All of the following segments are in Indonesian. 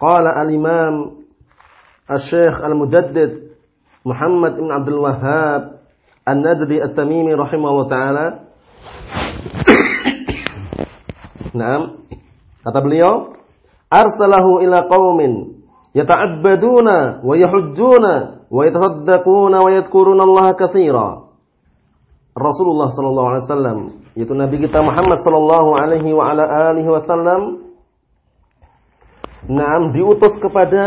Qala al-Imam Al-Syekh Al-Mujaddid Muhammad bin Abdul Wahhab An-Nadri At-Tamimi rahimahullah taala. Naam. Kata beliau, arsalahu ila qaumin yata'abbaduna wa yahujjuna wa yatasaddaquna wa yadhkuruna Allah katsira. Rasulullah sallallahu alaihi wasallam, yaitu Nabi kita Muhammad sallallahu alaihi wa ala alihi wasallam Naam diutus kepada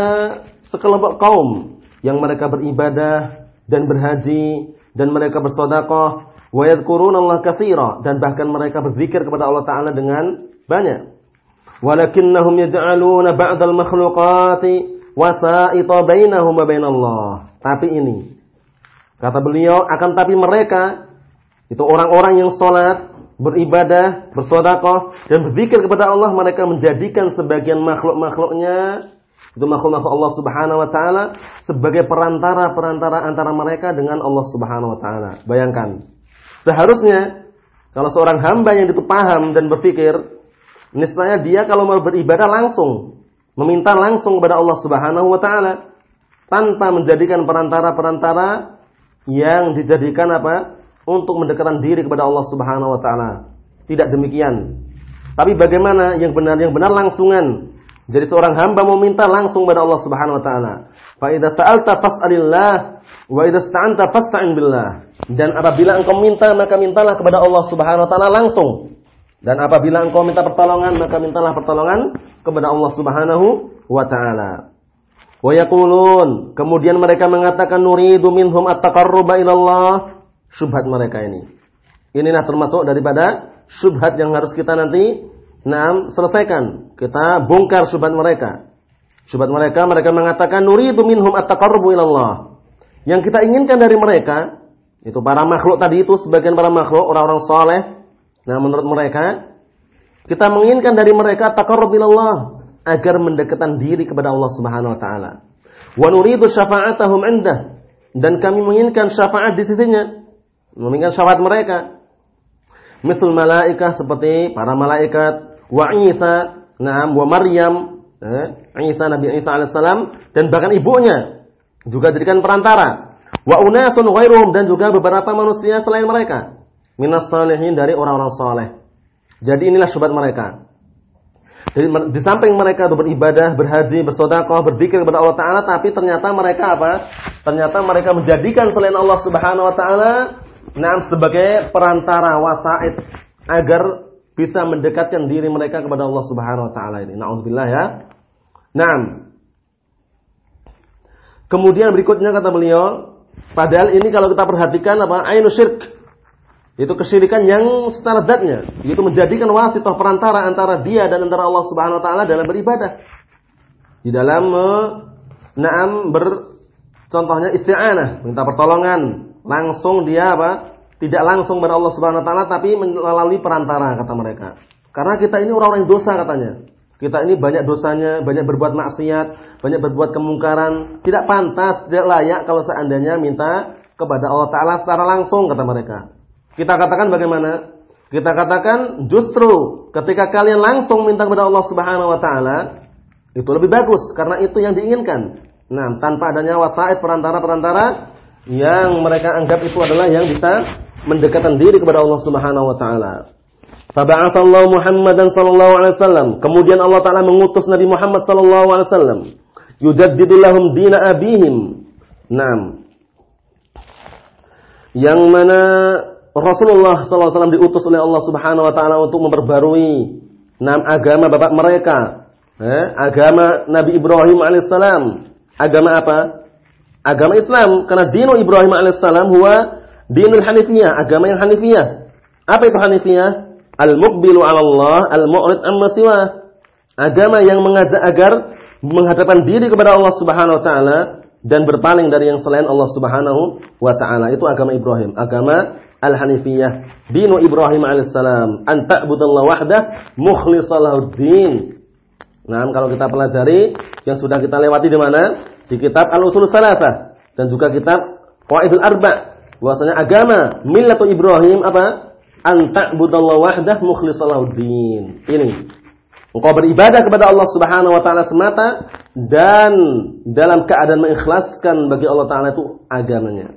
sekelompok kaum yang mereka beribadah dan berhaji dan mereka bersedekah wa yadhkurunallaha katsira dan bahkan mereka berzikir kepada Allah taala dengan banyak. Walakinnahum yaj'aluna ba'dal makhluqati wasa'ita bainahum wa bainallah. Tapi ini kata beliau akan tapi mereka itu orang-orang yang salat beribadah, bersodakoh dan berzikir kepada Allah mereka menjadikan sebagian makhluk-makhluknya itu makhluk-makhluk Allah Subhanahu wa taala sebagai perantara-perantara antara mereka dengan Allah Subhanahu wa taala. Bayangkan. Seharusnya kalau seorang hamba yang itu paham dan berpikir, niscaya dia kalau mau beribadah langsung meminta langsung kepada Allah Subhanahu wa taala tanpa menjadikan perantara-perantara yang dijadikan apa? Untuk mendekatkan diri kepada Allah Subhanahu wa taala. Tidak demikian. Tapi bagaimana yang benar yang benar langsungan. Jadi seorang hamba mau minta langsung kepada Allah Subhanahu wa taala. Fa idza sa'alta fas'alillah wa idza ista'anta fasta'in billah. Dan apabila engkau minta maka mintalah kepada Allah Subhanahu wa taala langsung. Dan apabila engkau minta pertolongan maka mintalah pertolongan kepada Allah Subhanahu wa taala. Wa yaqulun, kemudian mereka mengatakan nuridu minhum at-taqarruba ila Allah syubhat mereka ini. Inilah termasuk daripada syubhat yang harus kita nanti nah, selesaikan. Kita bongkar syubhat mereka. Syubhat mereka, mereka mengatakan nuridu minhum at-taqarrubu ilallah. Yang kita inginkan dari mereka, itu para makhluk tadi itu sebagian para makhluk orang-orang saleh. Nah, menurut mereka, kita menginginkan dari mereka taqarrub ilallah agar mendekatkan diri kepada Allah Subhanahu wa taala. Wa nuridu syafa'atahum indah dan kami menginginkan syafaat di sisinya mengingat syafaat mereka. Misal malaikah seperti para malaikat, wa Isa, nah, wa Maryam, eh, Isa Nabi Isa alaihissalam dan bahkan ibunya juga jadikan perantara. Wa unasun ghairuhum dan juga beberapa manusia selain mereka. Minas salihin dari orang-orang saleh. Jadi inilah syubhat mereka. Jadi di samping mereka beribadah, berhaji, bersodakoh, berzikir kepada Allah Taala, tapi ternyata mereka apa? Ternyata mereka menjadikan selain Allah Subhanahu Wa Taala Nah, sebagai perantara wasaid agar bisa mendekatkan diri mereka kepada Allah Subhanahu wa taala ini. Nauzubillah ya. Nah. Kemudian berikutnya kata beliau, padahal ini kalau kita perhatikan apa? Ainu syirk. Itu kesyirikan yang secara zatnya, yaitu menjadikan wasitah perantara antara dia dan antara Allah Subhanahu wa taala dalam beribadah. Di dalam naam ber contohnya isti'anah, minta pertolongan, langsung dia apa? Tidak langsung kepada Allah Subhanahu wa taala tapi melalui perantara kata mereka. Karena kita ini orang-orang yang dosa katanya. Kita ini banyak dosanya, banyak berbuat maksiat, banyak berbuat kemungkaran, tidak pantas, tidak layak kalau seandainya minta kepada Allah taala secara langsung kata mereka. Kita katakan bagaimana? Kita katakan justru ketika kalian langsung minta kepada Allah Subhanahu wa taala itu lebih bagus karena itu yang diinginkan. Nah, tanpa adanya wasaid perantara-perantara yang mereka anggap itu adalah yang bisa mendekatkan diri kepada Allah Subhanahu wa taala. Faba'athallahu Muhammadan sallallahu alaihi wasallam. Kemudian Allah taala mengutus Nabi Muhammad sallallahu alaihi wasallam. Yujaddidu lahum dina abihim. Naam. Yang mana Rasulullah sallallahu alaihi wasallam diutus oleh Allah Subhanahu wa taala untuk memperbarui enam agama bapak mereka. Eh, agama Nabi Ibrahim alaihissalam. Agama apa? Agama Islam karena dinu Ibrahim alaihissalam huwa dinul hanifiyah, agama yang hanifiyah. Apa itu hanifiyah? Al-muqbilu 'ala Allah, al-mu'rid amma siwa. Agama yang mengajak agar menghadapkan diri kepada Allah Subhanahu wa taala dan berpaling dari yang selain Allah Subhanahu wa taala. Itu agama Ibrahim, agama Al-Hanifiyah. Dinu Ibrahim alaihissalam, an ta'budallaha wahdah mukhlishan din. Nah, kalau kita pelajari yang sudah kita lewati di mana? Di kitab Al-Usul Salasah dan juga kitab Qawaidul Arba. Bahwasanya agama millatu Ibrahim apa? An ta'budallaha wahdah mukhlishan din. Ini Engkau beribadah kepada Allah Subhanahu wa taala semata dan dalam keadaan mengikhlaskan bagi Allah taala itu agamanya.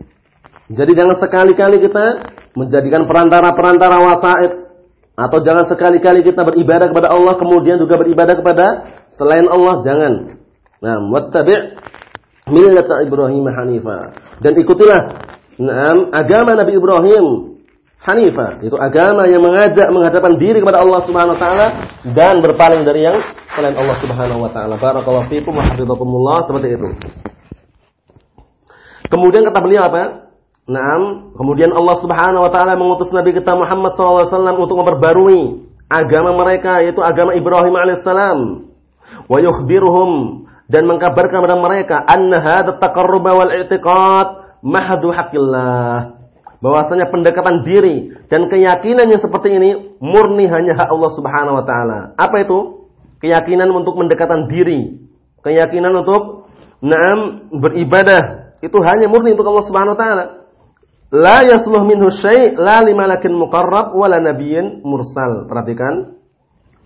Jadi jangan sekali-kali kita menjadikan perantara-perantara wasaid atau jangan sekali-kali kita beribadah kepada Allah kemudian juga beribadah kepada selain Allah, jangan. Nah, wattabi' millata Ibrahim hanifa. Dan ikutilah nah, agama Nabi Ibrahim Hanifa, itu agama yang mengajak menghadapkan diri kepada Allah Subhanahu wa taala dan berpaling dari yang selain Allah Subhanahu wa taala. Barakallahu fiikum wa hafizakumullah seperti itu. Kemudian kata beliau apa? Naam, kemudian Allah Subhanahu wa taala mengutus Nabi kita Muhammad SAW untuk memperbarui agama mereka yaitu agama Ibrahim alaihissalam. Wa yukhbiruhum dan mengkabarkan kepada mereka anna hadza taqarruba wal i'tiqad mahdu haqqillah bahwasanya pendekatan diri dan keyakinan yang seperti ini murni hanya hak Allah Subhanahu wa taala. Apa itu? Keyakinan untuk mendekatan diri, keyakinan untuk naam beribadah itu hanya murni untuk Allah Subhanahu wa taala. La yasluh minhu syai' la limalakin muqarrab wala nabiyyin mursal. Perhatikan.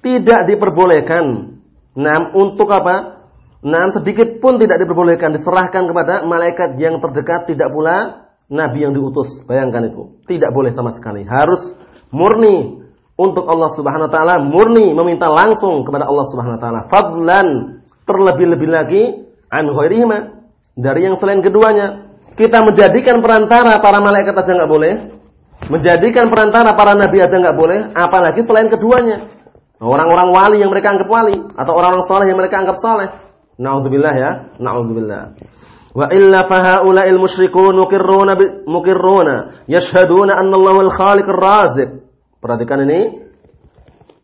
Tidak diperbolehkan. Naam untuk apa? Naam sedikit pun tidak diperbolehkan diserahkan kepada malaikat yang terdekat tidak pula nabi yang diutus. Bayangkan itu. Tidak boleh sama sekali. Harus murni untuk Allah Subhanahu wa taala, murni meminta langsung kepada Allah Subhanahu wa taala. Fadlan terlebih-lebih lagi an dari yang selain keduanya. Kita menjadikan perantara para malaikat aja nggak boleh. Menjadikan perantara para nabi aja nggak boleh, apalagi selain keduanya. Orang-orang wali yang mereka anggap wali atau orang-orang soleh yang mereka anggap soleh. Naudzubillah ya, naudzubillah. Wa illa fahaula'il musyrikun mukirruna mukirruna yashhaduna anna Allah al-khaliq ar-raziq. Perhatikan ini.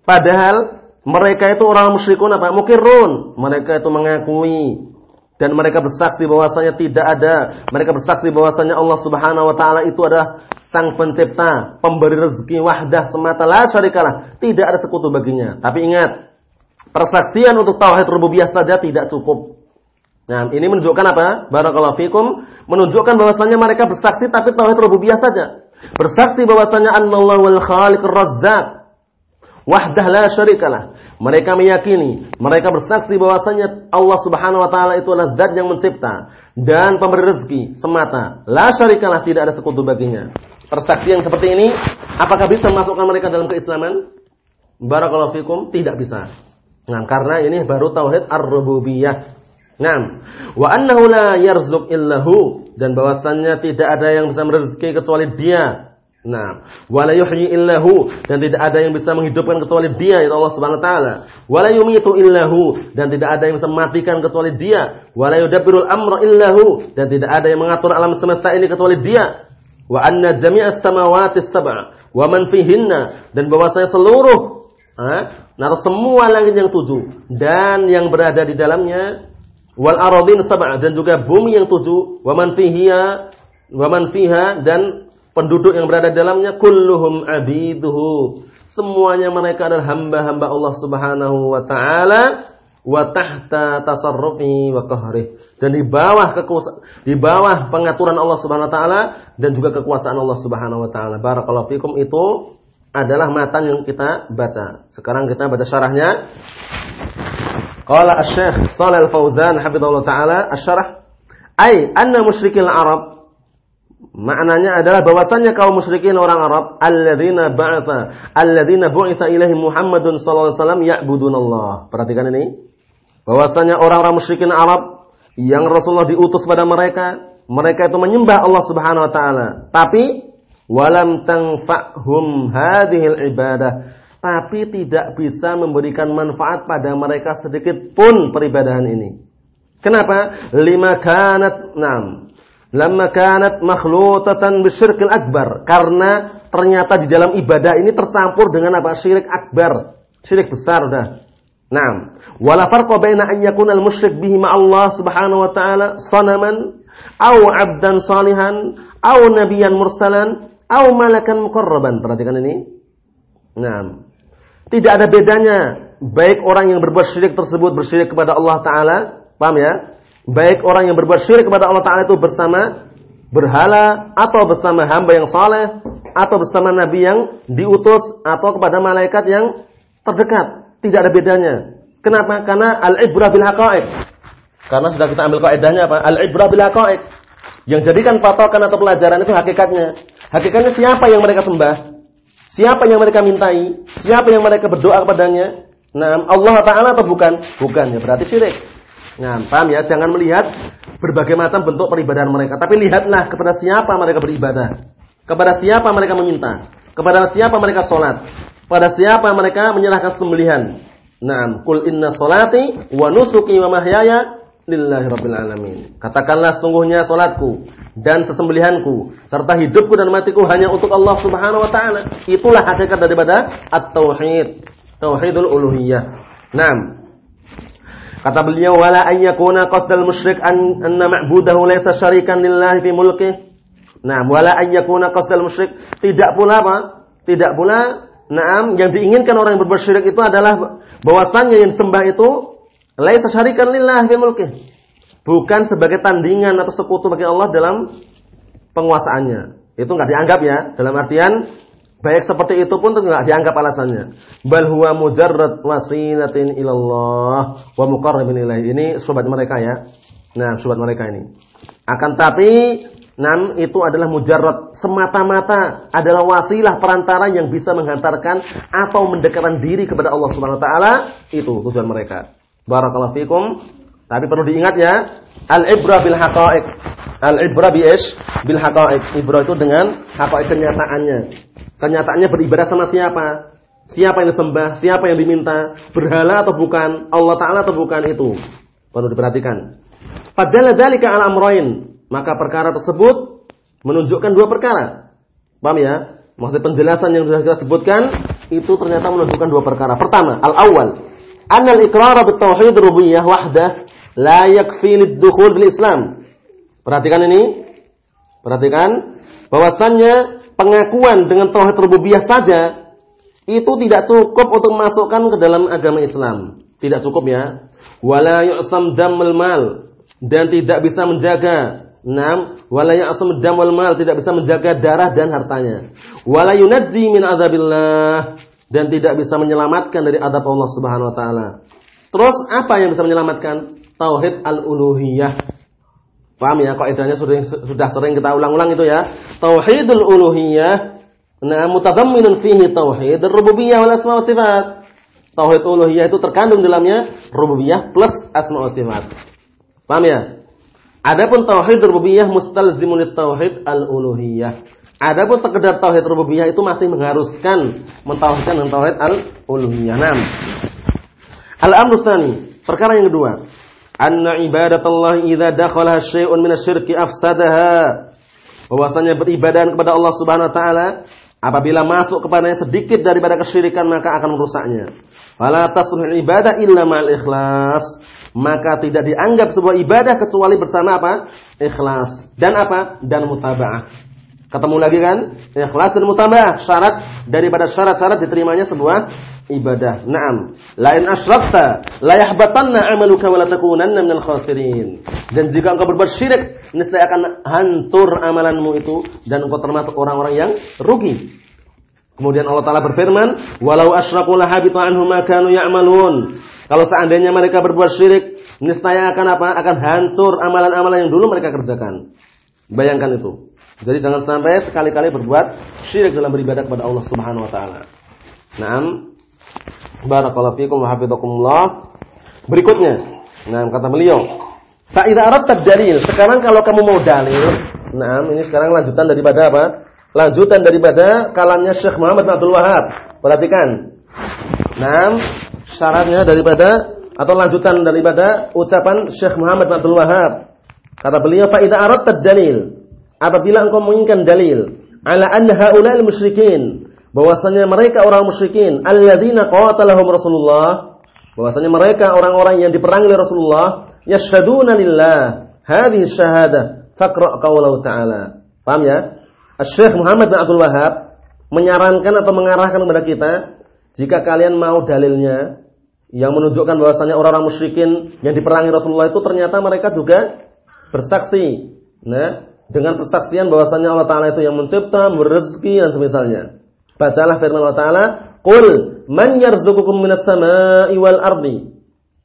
Padahal mereka itu orang musyrikun apa? Mukirrun. Mereka itu mengakui dan mereka bersaksi bahwasanya tidak ada. Mereka bersaksi bahwasanya Allah Subhanahu wa taala itu adalah sang pencipta, pemberi rezeki wahdah semata la syarikalah. Tidak ada sekutu baginya. Tapi ingat, persaksian untuk tauhid rububiyah saja tidak cukup. Nah, ini menunjukkan apa? Barakallahu fikum, menunjukkan bahwasanya mereka bersaksi tapi tauhid rububiyah saja. Bersaksi bahwasanya Allahu wal khaliqur razzaq. Wahdah la syarikalah. Mereka meyakini, mereka bersaksi bahwasanya Allah Subhanahu wa taala itu adalah zat yang mencipta dan pemberi rezeki semata. La syarikalah tidak ada sekutu baginya. Persaksian seperti ini apakah bisa memasukkan mereka dalam keislaman? Barakallahu fikum, tidak bisa. Nah, karena ini baru tauhid ar-rububiyah. Naam. Wa annahu la yarzuq illahu dan bahwasannya tidak ada yang bisa merezeki kecuali Dia. Nah, wala yuhyi illahu dan tidak ada yang bisa menghidupkan kecuali Dia yaitu Allah Subhanahu wa taala. Wala yumitu illahu dan tidak ada yang bisa mematikan kecuali Dia. Wala yudabbirul amra illahu dan tidak ada yang mengatur alam semesta ini kecuali Dia. Wa anna jami'as samawati sab'a wa man fihinna dan bahwasanya seluruh nah semua langit yang tujuh dan yang berada di dalamnya wal aradin sab'a dan juga bumi yang tujuh wa man fiha wa man fiha dan penduduk yang berada di dalamnya kulluhum abiduhu. Semuanya mereka adalah hamba-hamba Allah Subhanahu wa taala wa tahta tasarrufi wa qahri dan di bawah kekuasaan di bawah pengaturan Allah Subhanahu wa taala dan juga kekuasaan Allah Subhanahu wa taala. Barakallahu fikum itu adalah matan yang kita baca sekarang kita baca syarahnya Qala Asy-Syaikh Shalal Fauzan hafizallahu taala asy-syarah ai anna musyrikil Arab maknanya adalah bahwasannya kaum musyrikin orang Arab alladzina ba'atha alladzina bu'itsa ilaihim Muhammadun sallallahu alaihi wasallam ya'budunallah. Perhatikan ini. Bahwasanya orang-orang musyrikin Arab yang Rasulullah diutus pada mereka, mereka itu menyembah Allah Subhanahu wa taala. Tapi walam tanfa'hum hadhil ibadah tapi tidak bisa memberikan manfaat pada mereka sedikit pun peribadahan ini. Kenapa? Lima kanat nam. Lama kanat makhlutatan bisyirkil akbar. Karena ternyata di dalam ibadah ini tercampur dengan apa? Syirik akbar. Syirik besar dah. Naam. Wala farqa baina an yakuna al-musyrik bihi ma Allah Subhanahu wa taala sanaman aw 'abdan salihan aw nabiyan mursalan aw malakan muqarraban. Perhatikan ini. Naam. Tidak ada bedanya baik orang yang berbuat syirik tersebut bersyirik kepada Allah taala, paham ya? Baik orang yang berbuat syirik kepada Allah taala itu bersama berhala atau bersama hamba yang saleh atau bersama nabi yang diutus atau kepada malaikat yang terdekat. Tidak ada bedanya. Kenapa? Karena al-ibrah bil haqa'iq. Karena sudah kita ambil kaidahnya apa? Al-ibrah bil haqa'iq. Yang jadikan patokan atau pelajaran itu hakikatnya. Hakikatnya siapa yang mereka sembah? Siapa yang mereka mintai? Siapa yang mereka berdoa kepadanya? Nah, Allah Ta'ala atau bukan? Bukan, ya berarti syirik. Nah, paham ya? Jangan melihat berbagai macam bentuk peribadahan mereka. Tapi lihatlah kepada siapa mereka beribadah. Kepada siapa mereka meminta. Kepada siapa mereka sholat. Pada siapa mereka menyerahkan sembelihan? Naam, kul inna salati wa nusuki wa mahyaya lillahi rabbil alamin. Katakanlah sungguhnya salatku dan sesembelihanku serta hidupku dan matiku hanya untuk Allah Subhanahu wa taala. Itulah hakikat daripada at-tauhid, tauhidul uluhiyah. Naam. Kata beliau wala an yakuna qasdal musyrik an anna ma'budahu laysa syarikan lillahi fi mulkih. Naam, wala an yakuna qasdal musyrik tidak pula apa? Tidak pula Naam, yang diinginkan orang yang berbuat syirik itu adalah bahwasannya yang sembah itu laisa syarikan lillah fi mulkih. Bukan sebagai tandingan atau sekutu bagi Allah dalam penguasaannya. Itu enggak dianggap ya, dalam artian baik seperti itu pun enggak dianggap alasannya. Bal huwa mujarrad wasilatin ilallah wa muqarrabin ilaihi. Ini sobat mereka ya. Nah, sobat mereka ini. Akan tapi Nam itu adalah mujarrad semata-mata adalah wasilah perantara yang bisa menghantarkan atau mendekatkan diri kepada Allah Subhanahu wa taala itu tujuan mereka. Barakallahu fikum. Tapi perlu diingat ya, al-ibra bil haqa'iq. Al-ibra bi Bil haqa'iq. Ibra itu dengan haqa'iq kenyataannya. Kenyataannya beribadah sama siapa? Siapa yang disembah? Siapa yang diminta? Berhala atau bukan? Allah taala atau bukan itu? Perlu diperhatikan. Padahal dzalika al-amrayn maka perkara tersebut menunjukkan dua perkara. Paham ya? Maksud penjelasan yang sudah kita sebutkan itu ternyata menunjukkan dua perkara. Pertama, al-awwal, anna al-iqrar bi tauhid rububiyyah wahdah la yakfi lid-dukhul bil Islam. Perhatikan ini. Perhatikan bahwasannya pengakuan dengan tauhid rububiyah saja itu tidak cukup untuk masukkan ke dalam agama Islam. Tidak cukup ya. Wala yu'sam damul mal dan tidak bisa menjaga Naam, wala ya'sum dam wal mal tidak bisa menjaga darah dan hartanya. Wala yunajji min adzabillah dan tidak bisa menyelamatkan dari adab Allah Subhanahu wa taala. Terus apa yang bisa menyelamatkan? Tauhid al-uluhiyah. Paham ya? Kaidahnya sudah sudah sering kita ulang-ulang itu ya. Tauhidul uluhiyah nah mutadamminun fihi tauhid rububiyah wal asma wa sifat. Tauhid uluhiyah itu terkandung dalamnya rububiyah plus asma wa sifat. Paham ya? Adapun tauhid rububiyah mustalzimun tauhid al-uluhiyah. Adapun sekedar tauhid rububiyah itu masih mengharuskan mentauhidkan tauhid al-uluhiyah. Naam. Al-amru tsani, perkara yang kedua, anna ibadatallah idza dakhala syai'un min asy-syirki afsadaha. Bahwasanya beribadah kepada Allah Subhanahu wa taala apabila masuk kepadanya sedikit daripada kesyirikan maka akan merusaknya. Fala tasluhul ibadah illa ma'al ikhlas maka tidak dianggap sebuah ibadah kecuali bersama apa? Ikhlas. Dan apa? Dan mutaba'ah. Ketemu lagi kan? Ikhlas dan mutaba'ah. Syarat daripada syarat-syarat diterimanya sebuah ibadah. Naam. Lain asyrakta la yahbatanna 'amaluka wa la takunanna minal khasirin. Dan jika engkau berbuat syirik, niscaya akan hancur amalanmu itu dan engkau termasuk orang-orang yang rugi. Kemudian Allah Taala berfirman, "Walau asyraku lahabita anhum kanu ya'malun." Kalau seandainya mereka berbuat syirik, niscaya akan apa? Akan hancur amalan-amalan yang dulu mereka kerjakan. Bayangkan itu. Jadi jangan sampai sekali-kali berbuat syirik dalam beribadah kepada Allah Subhanahu wa taala. Naam. Barakallahu fiikum wa hafizakumullah. Berikutnya, nah kata beliau, Fa idza aradta dalil, sekarang kalau kamu mau dalil, nah ini sekarang lanjutan daripada apa? Lanjutan daripada kalamnya Syekh Muhammad bin Abdul Wahab. Perhatikan. Nah, syaratnya daripada atau lanjutan daripada ucapan Syekh Muhammad bin Abdul Wahab. Kata beliau, "Fa idza aradta dalil." Apabila engkau menginginkan dalil ala anna haula'il musyrikin, bahwasanya mereka orang musyrikin alladzina qatalahum Rasulullah Bahwasanya mereka orang-orang yang diperangi oleh Rasulullah yashhaduna lillah hadhihi syahadah faqra qaulahu ta'ala. Paham ya? Syekh Muhammad bin Abdul Wahab menyarankan atau mengarahkan kepada kita jika kalian mau dalilnya yang menunjukkan bahwasanya orang-orang musyrikin yang diperangi Rasulullah itu ternyata mereka juga bersaksi. Nah, dengan persaksian bahwasanya Allah Taala itu yang mencipta, berezeki dan semisalnya. Bacalah firman Allah Taala, "Qul man yarzuqukum minas sama'i wal ardi?"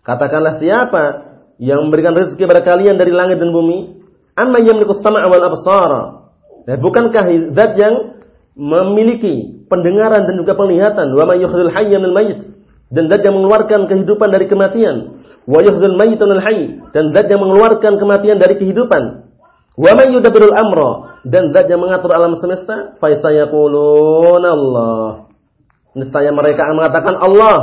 Katakanlah siapa yang memberikan rezeki kepada kalian dari langit dan bumi? Amma yamliku as-sama'a wal absara? Nah, bukankah zat yang memiliki pendengaran dan juga penglihatan? Wa may yukhrijul hayya minal mayyit? Dan zat yang mengeluarkan kehidupan dari kematian. Wa yukhrijul mayyita minal hayy? Dan zat yang mengeluarkan kematian dari kehidupan. Wa man yudabbirul amra dan zat yang mengatur alam semesta, fa sayaquluna Allah. Niscaya mereka akan mengatakan Allah.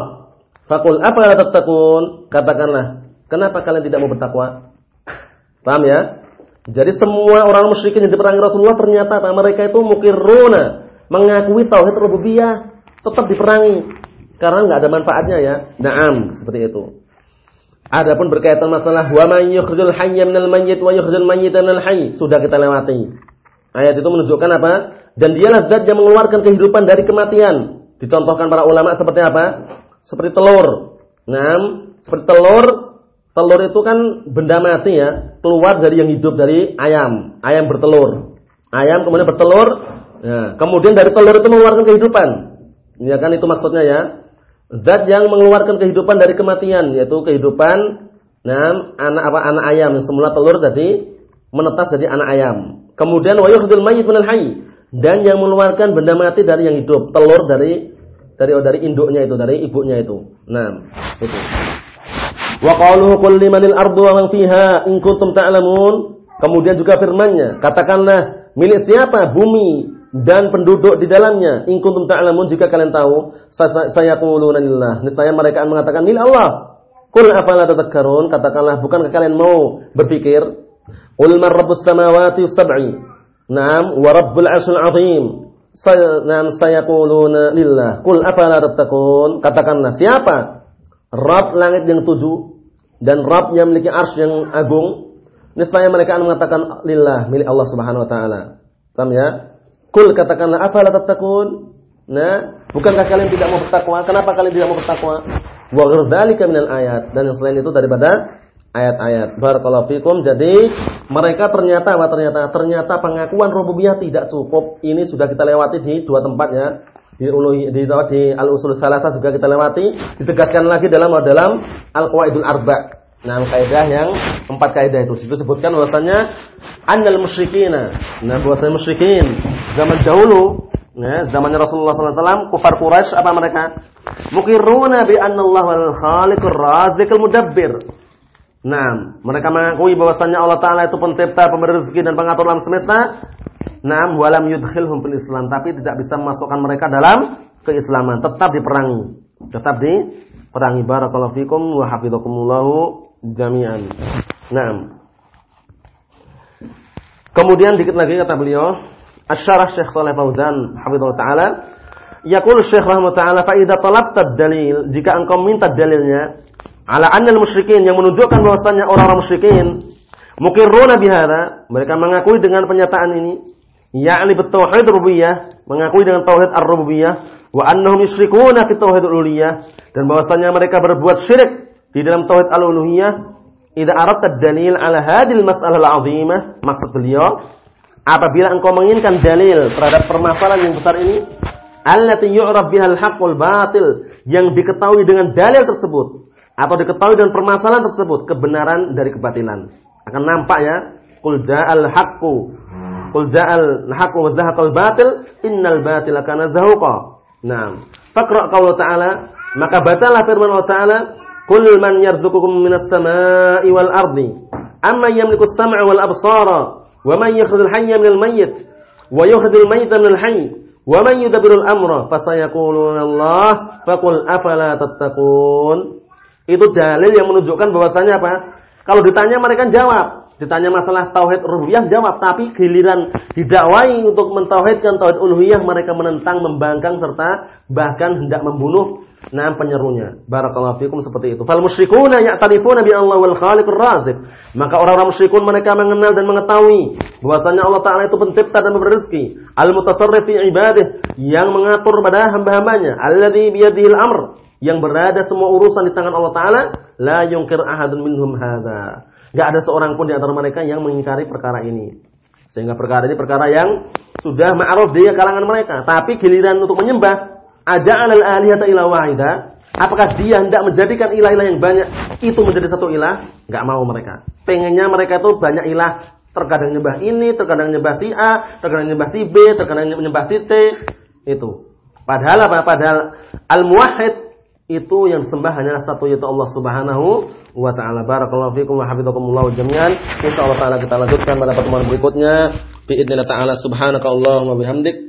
Faqul apa la tattaqun? Katakanlah, kenapa kalian tidak mau bertakwa? Paham ya? Jadi semua orang musyrikin yang diperangi Rasulullah ternyata apa? Mereka itu mukirruna, mengakui tauhid rububiyah, tetap diperangi karena nggak ada manfaatnya ya. Naam, seperti itu. Adapun berkaitan masalah wa may yukhrijul hayya minal mayyit wa yukhrijul mayyita minal hayy sudah kita lewati. Ayat itu menunjukkan apa? Dan dialah zat yang mengeluarkan kehidupan dari kematian. Dicontohkan para ulama seperti apa? Seperti telur. Nah, seperti telur, telur itu kan benda mati ya, keluar dari yang hidup dari ayam. Ayam bertelur. Ayam kemudian bertelur, ya, kemudian dari telur itu mengeluarkan kehidupan. Ya kan itu maksudnya ya. Zat yang mengeluarkan kehidupan dari kematian yaitu kehidupan nah, anak apa anak ayam semula telur tadi menetas jadi anak ayam. Kemudian wa yukhdul mayyit minal dan yang mengeluarkan benda mati dari yang hidup, telur dari dari dari induknya itu, dari ibunya itu. Nah, itu. Wa qalu qul limanil ardu wa man fiha in kuntum. Kemudian juga firman-Nya, katakanlah milik siapa bumi dan penduduk di dalamnya. In kuntum ta'lamun jika kalian tahu, saya quluna lillah. Niscaya mereka akan mengatakan milik Allah. Qul afala tadhakkarun? Katakanlah bukankah kalian mau berpikir? Qul man rabbus samawati sab'i. Naam wa rabbul 'arsyil 'azim. Naam sayaquluna lillah. Qul afala tattaqun? Katakanlah siapa? Rabb langit yang tujuh dan Rabb yang memiliki arsy yang agung. Niscaya mereka akan mengatakan lillah, milik Allah Subhanahu wa taala. Paham ya? Kul katakanlah afala tattaqun? Nah, bukankah kalian tidak mau bertakwa? Kenapa kalian tidak mau bertakwa? Wa ghadzalika minal ayat dan yang selain itu daripada ayat-ayat. Barakallahu fikum. Jadi mereka ternyata apa ternyata? Ternyata pengakuan rububiyah tidak cukup. Ini sudah kita lewati di dua tempat ya. Di uluhi di, di al-usul salasa juga kita lewati, ditegaskan lagi dalam dalam al-qawaidul arba. Nah, kaidah yang empat kaidah itu situ sebutkan bahwasanya annal musyrikina. Nah, bahwasanya musyrikin zaman dahulu, nah, zamannya Rasulullah SAW, kufar Quraisy apa mereka? Mukiruna bi anna Allah wal khaliqur raziqul mudabbir. Nah, mereka mengakui bahwasanya Allah Taala itu pencipta, pemberi rezeki dan pengatur alam semesta. Nah, walam yudkhilhum fil Islam, tapi tidak bisa memasukkan mereka dalam keislaman, tetap diperangi. Tetap diperangi barakallahu fikum wa hafizakumullahu jami'an. Naam. Kemudian dikit lagi kata beliau, Asyarah Syekh Saleh Fauzan hafizallahu taala, yaqul Syekh rahimahullah taala fa idza talabta dalil, jika engkau minta dalilnya ala annal musyrikin yang menunjukkan bahwasanya orang-orang musyrikin mukirruna bihadza, mereka mengakui dengan pernyataan ini, yakni bertauhid rububiyah, mengakui dengan tauhid ar-rububiyah, wa annahum yusyrikuna fi tauhid uluhiyah dan bahwasanya mereka berbuat syirik di dalam tauhid al-uluhiyah, idza aradta dalil ala hadil mas'alah al-'azimah, maksud beliau, apabila engkau menginginkan dalil terhadap permasalahan yang besar ini, allati yu'raf bihal haqqul batil, yang diketahui dengan dalil tersebut atau diketahui dengan permasalahan tersebut kebenaran dari kebatilan. Akan nampak ya, qul ja'al haqqu Qul ja'al haqqu wa zahaqal batil innal batila kana zahuqa. Naam. Faqra qaul ta'ala, maka batalah firman Allah Ta'ala Kul man yarzuqukum minas sama'i wal ardi. Amma yamliku as-sam'a wal absara. Wa man yakhudul hayya minal mayyit. Wa yukhrijul mayyita minal hayy. Wa man yudabbirul amra. Fasayaquluna Allah. Faqul afala tattaqun. Itu dalil yang menunjukkan bahwasanya apa? Kalau ditanya mereka jawab. Ditanya masalah tauhid rububiyah jawab, tapi giliran didakwai untuk mentauhidkan tauhid uluhiyah mereka menentang, membangkang serta bahkan hendak membunuh nah penyerunya. Barakallahu fikum seperti itu. Fal musyrikuna ya'tarifuna bi Allah wal khaliqur razik. Maka orang-orang musyrikun mereka mengenal dan mengetahui bahwasanya Allah taala itu pencipta dan memberi rezeki, al mutasarrif fi ibadih yang mengatur pada hamba-hambanya, alladzi biyadihil amr yang berada semua urusan di tangan Allah taala, la yungkir ahadun minhum hadza. Gak ada seorang pun di antara mereka yang mengingkari perkara ini. Sehingga perkara ini perkara yang sudah ma'ruf di kalangan mereka. Tapi giliran untuk menyembah, aja'al al-alihata ila wahida. Apakah dia hendak menjadikan ilah-ilah yang banyak itu menjadi satu ilah? Gak mau mereka. Pengennya mereka itu banyak ilah. Terkadang nyembah ini, terkadang nyembah si A, terkadang nyembah si B, terkadang nyembah si T. Itu. Padahal apa? Padahal al-muwahhid itu yang disembah hanya satu yaitu Allah Subhanahu wa taala. Barakallahu fikum wa hafizakumullah jami'an. Insyaallah taala kita lanjutkan pada pertemuan berikutnya. Bi idznillah taala subhanaka Allahumma bihamdik